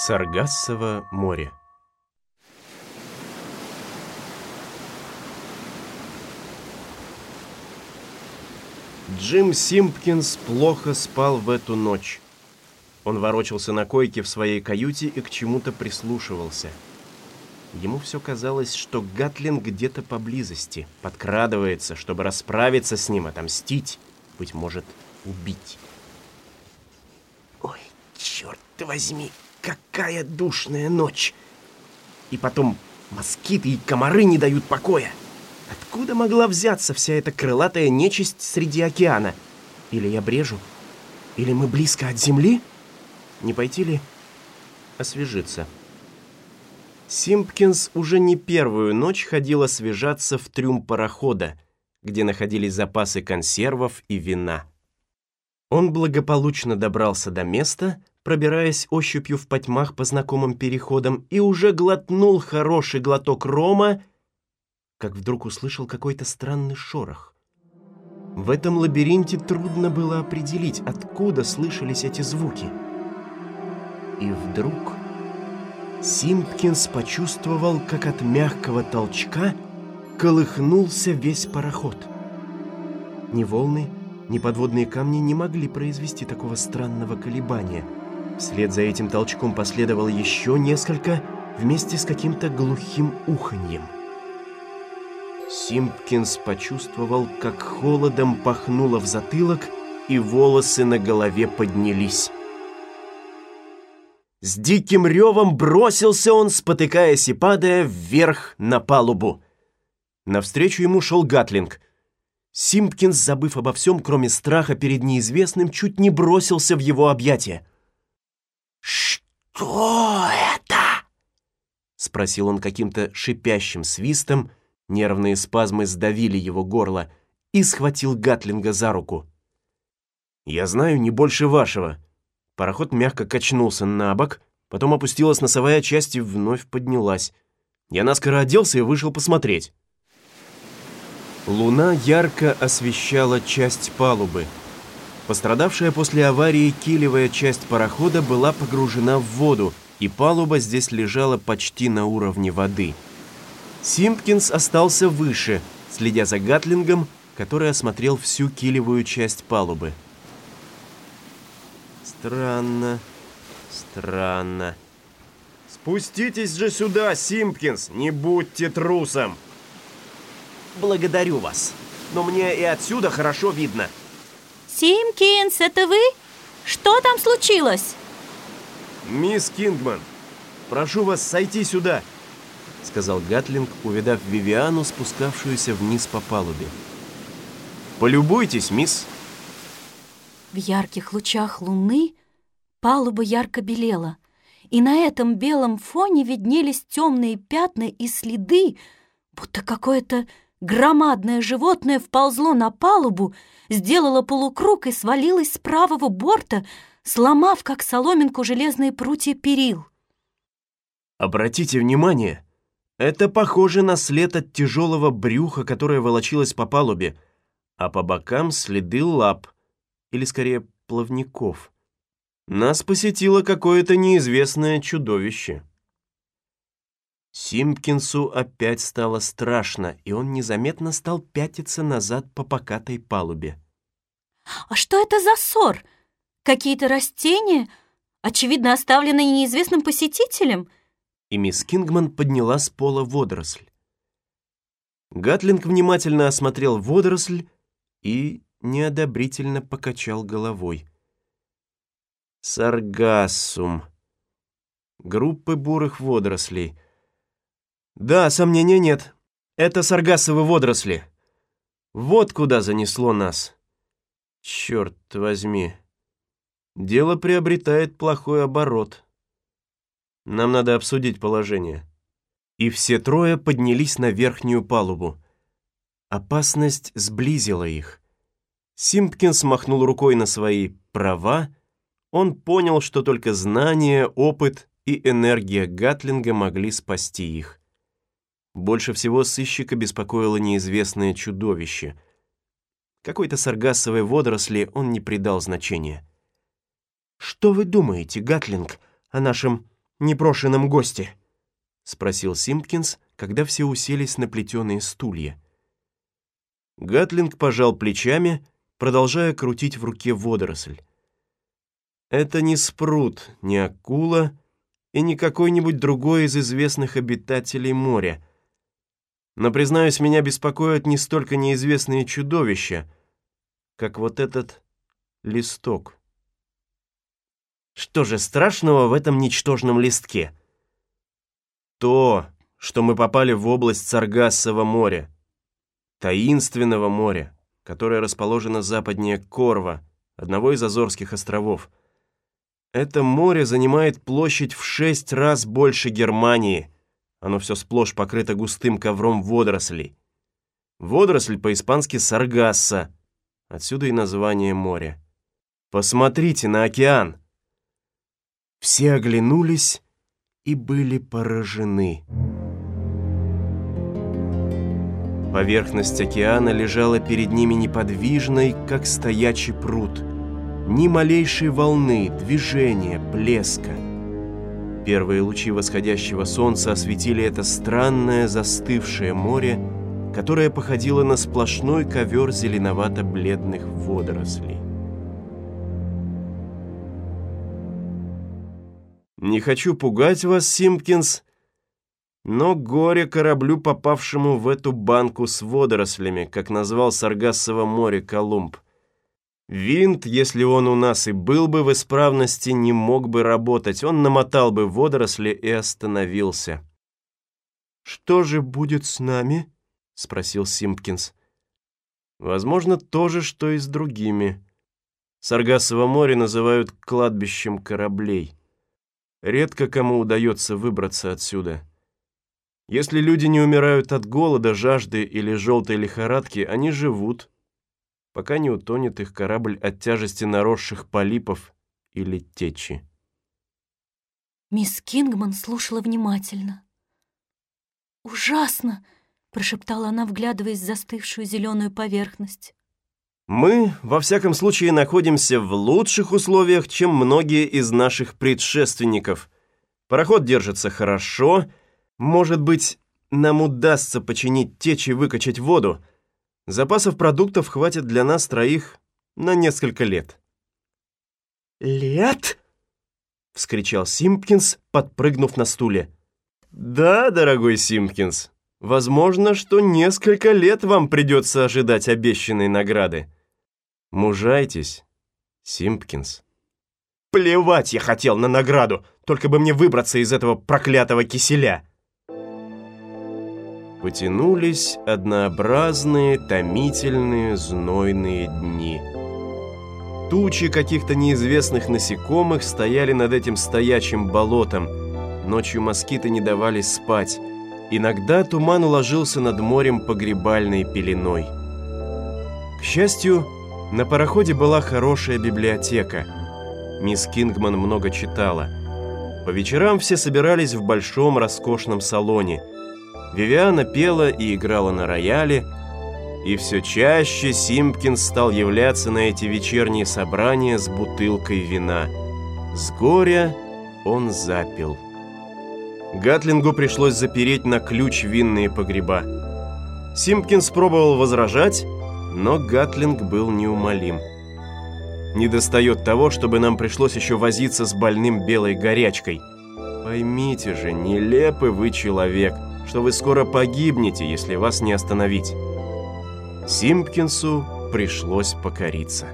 Саргассово море Джим Симпкинс плохо спал в эту ночь. Он ворочался на койке в своей каюте и к чему-то прислушивался. Ему все казалось, что Гатлин где-то поблизости, подкрадывается, чтобы расправиться с ним, отомстить, быть может, убить. Ой, черт возьми, какая душная ночь! И потом москиты и комары не дают покоя. Откуда могла взяться вся эта крылатая нечисть среди океана? Или я брежу? Или мы близко от земли? Не пойти ли освежиться? Симпкинс уже не первую ночь ходил освежаться в трюм парохода, где находились запасы консервов и вина. Он благополучно добрался до места, пробираясь ощупью в потьмах по знакомым переходам, и уже глотнул хороший глоток рома, как вдруг услышал какой-то странный шорох. В этом лабиринте трудно было определить, откуда слышались эти звуки. И вдруг Симпкинс почувствовал, как от мягкого толчка колыхнулся весь пароход. Ни волны, ни подводные камни не могли произвести такого странного колебания. Вслед за этим толчком последовало еще несколько вместе с каким-то глухим уханьем. Симпкинс почувствовал, как холодом пахнуло в затылок, и волосы на голове поднялись. С диким ревом бросился он, спотыкаясь и падая, вверх на палубу. Навстречу ему шел Гатлинг. Симпкинс, забыв обо всем, кроме страха перед неизвестным, чуть не бросился в его объятия. «Что это?» — спросил он каким-то шипящим свистом, Нервные спазмы сдавили его горло и схватил Гатлинга за руку. «Я знаю не больше вашего». Пароход мягко качнулся на бок, потом опустилась носовая часть и вновь поднялась. Я наскоро оделся и вышел посмотреть. Луна ярко освещала часть палубы. Пострадавшая после аварии килевая часть парохода была погружена в воду, и палуба здесь лежала почти на уровне воды. Симпкинс остался выше, следя за Гатлингом, который осмотрел всю килевую часть палубы. Странно, странно. Спуститесь же сюда, Симпкинс, не будьте трусом. Благодарю вас, но мне и отсюда хорошо видно. Симпкинс, это вы? Что там случилось? Мисс Кингман, прошу вас сойти сюда сказал Гатлинг, увидав Вивиану, спускавшуюся вниз по палубе. «Полюбуйтесь, мисс!» В ярких лучах луны палуба ярко белела, и на этом белом фоне виднелись темные пятна и следы, будто какое-то громадное животное вползло на палубу, сделало полукруг и свалилось с правого борта, сломав, как соломинку, железные прутья перил. «Обратите внимание!» Это похоже на след от тяжелого брюха, которое волочилось по палубе, а по бокам следы лап, или скорее плавников. Нас посетило какое-то неизвестное чудовище. Симпкинсу опять стало страшно, и он незаметно стал пятиться назад по покатой палубе. «А что это за ссор? Какие-то растения, очевидно, оставленные неизвестным посетителем?» и мисс Кингман подняла с пола водоросль. Гатлинг внимательно осмотрел водоросль и неодобрительно покачал головой. Саргассум. Группы бурых водорослей. Да, сомнения нет. Это саргассовые водоросли. Вот куда занесло нас. Черт возьми. Дело приобретает плохой оборот. Нам надо обсудить положение». И все трое поднялись на верхнюю палубу. Опасность сблизила их. Симпкинс махнул рукой на свои права. Он понял, что только знание, опыт и энергия Гатлинга могли спасти их. Больше всего сыщика беспокоило неизвестное чудовище. Какой-то саргассовой водоросли он не придал значения. «Что вы думаете, Гатлинг, о нашем непрошенном госте?» — спросил Симпкинс, когда все уселись на плетеные стулья. Гатлинг пожал плечами, продолжая крутить в руке водоросль. «Это не спрут, не акула и не какой-нибудь другой из известных обитателей моря. Но, признаюсь, меня беспокоят не столько неизвестные чудовища, как вот этот листок». Что же страшного в этом ничтожном листке? То, что мы попали в область Саргассова моря, таинственного моря, которое расположено западнее Корва, одного из Азорских островов. Это море занимает площадь в шесть раз больше Германии. Оно все сплошь покрыто густым ковром водорослей. Водоросль по-испански саргасса, отсюда и название моря. Посмотрите на океан. Все оглянулись и были поражены. Поверхность океана лежала перед ними неподвижной, как стоячий пруд. Ни малейшей волны, движения, блеска. Первые лучи восходящего солнца осветили это странное застывшее море, которое походило на сплошной ковер зеленовато-бледных водорослей. Не хочу пугать вас, Симпкинс, но горе кораблю, попавшему в эту банку с водорослями, как назвал Саргассово море Колумб. Винт, если он у нас и был бы в исправности, не мог бы работать. Он намотал бы водоросли и остановился. «Что же будет с нами?» — спросил Симпкинс. «Возможно, то же, что и с другими. Саргассово море называют кладбищем кораблей». Редко кому удается выбраться отсюда. Если люди не умирают от голода, жажды или желтой лихорадки, они живут, пока не утонет их корабль от тяжести наросших полипов или течи. Мисс Кингман слушала внимательно. «Ужасно!» — прошептала она, вглядываясь в застывшую зеленую поверхность. Мы, во всяком случае, находимся в лучших условиях, чем многие из наших предшественников. Пароход держится хорошо. Может быть, нам удастся починить течь и выкачать воду. Запасов продуктов хватит для нас троих на несколько лет. «Лет?» — вскричал Симпкинс, подпрыгнув на стуле. «Да, дорогой Симпкинс, возможно, что несколько лет вам придется ожидать обещанной награды. Мужайтесь, Симпкинс. Плевать я хотел на награду, только бы мне выбраться из этого проклятого киселя. Потянулись однообразные, томительные, знойные дни. Тучи каких-то неизвестных насекомых стояли над этим стоячим болотом. Ночью москиты не давали спать. Иногда туман уложился над морем погребальной пеленой. К счастью, на пароходе была хорошая библиотека. Мисс Кингман много читала. По вечерам все собирались в большом роскошном салоне. Вивиана пела и играла на рояле, и все чаще Симпкинс стал являться на эти вечерние собрания с бутылкой вина. С горя он запил. Гатлингу пришлось запереть на ключ винные погреба. Симпкинс пробовал возражать, но Гатлинг был неумолим. Не достает того, чтобы нам пришлось еще возиться с больным белой горячкой. Поймите же, нелепый вы человек, что вы скоро погибнете, если вас не остановить. Симпкинсу пришлось покориться.